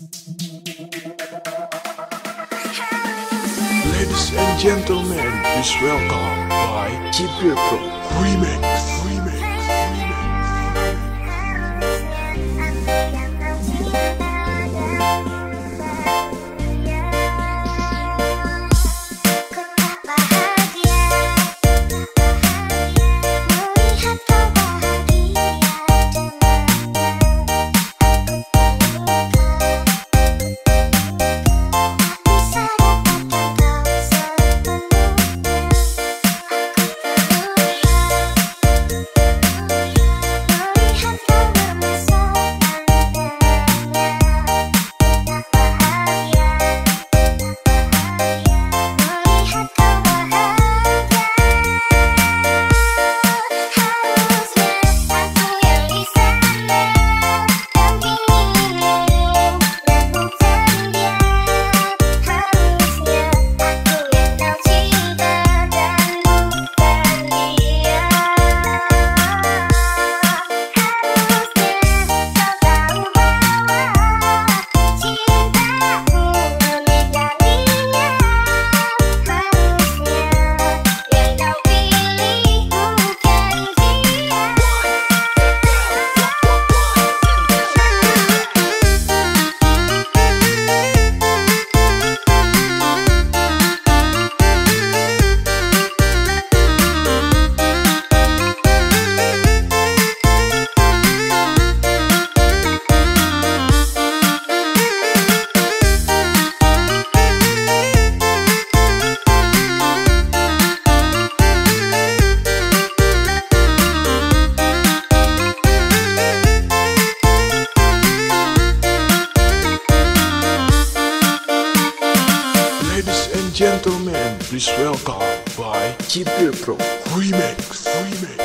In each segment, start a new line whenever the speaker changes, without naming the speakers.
Ladies and gentlemen, please welcome by Chipir Pro Remix. Remix. Welcome by Chipir Pro. Remix. Remix.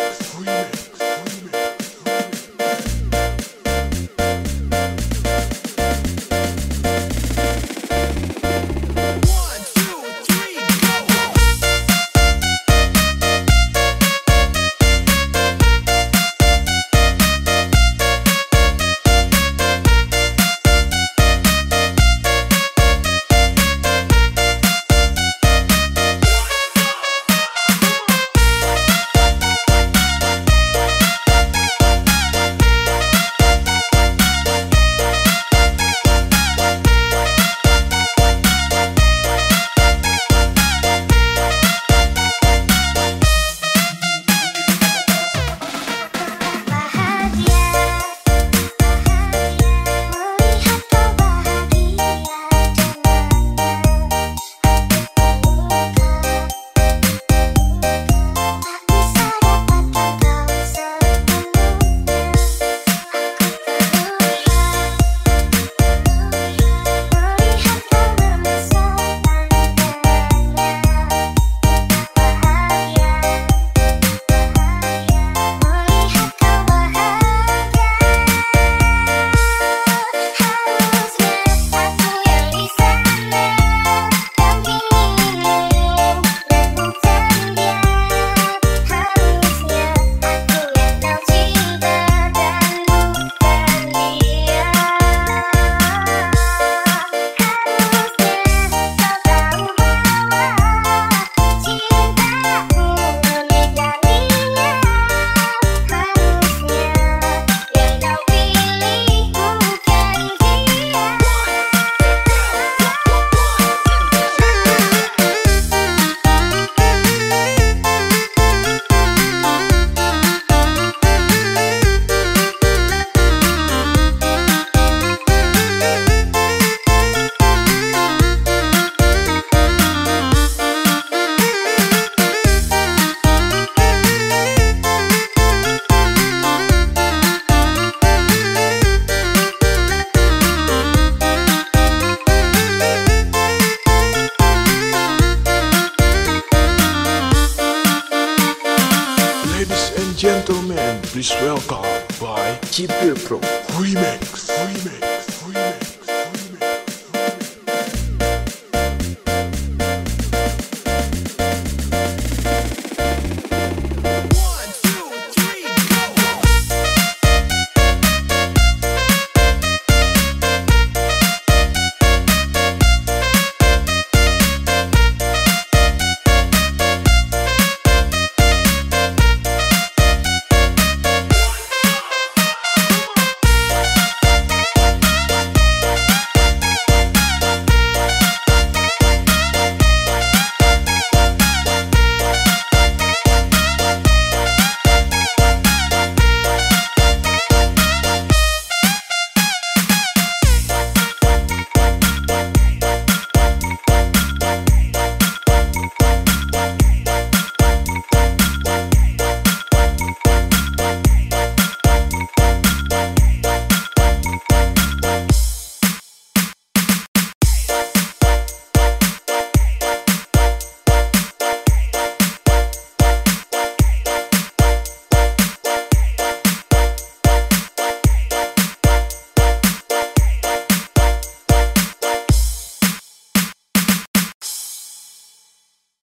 Please welcome by Chipir Pro Remix.